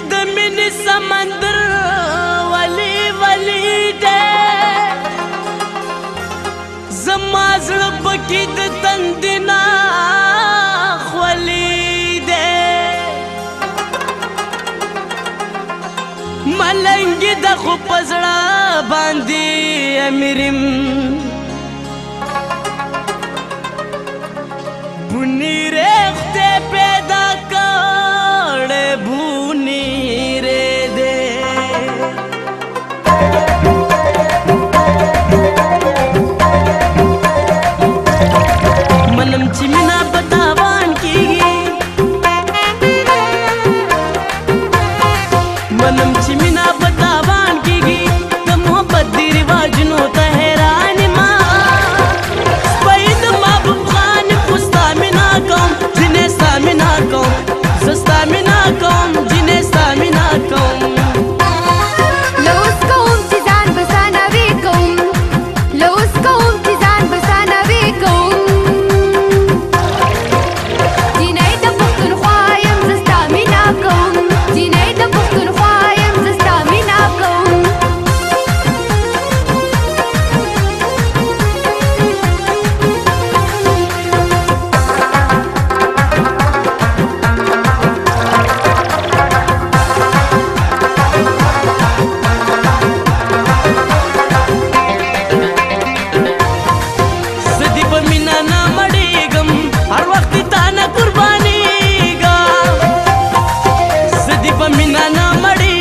د مینې سمندر ولی ولی دې زما زړه پکې د تندنا خولي دې ملنګ د خو پزړه باندې امرم بنیره ಬಮ್ಮಿನ ಮಡಿ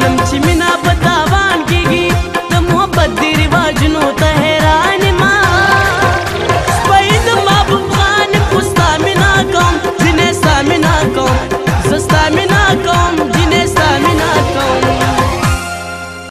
Banam chimina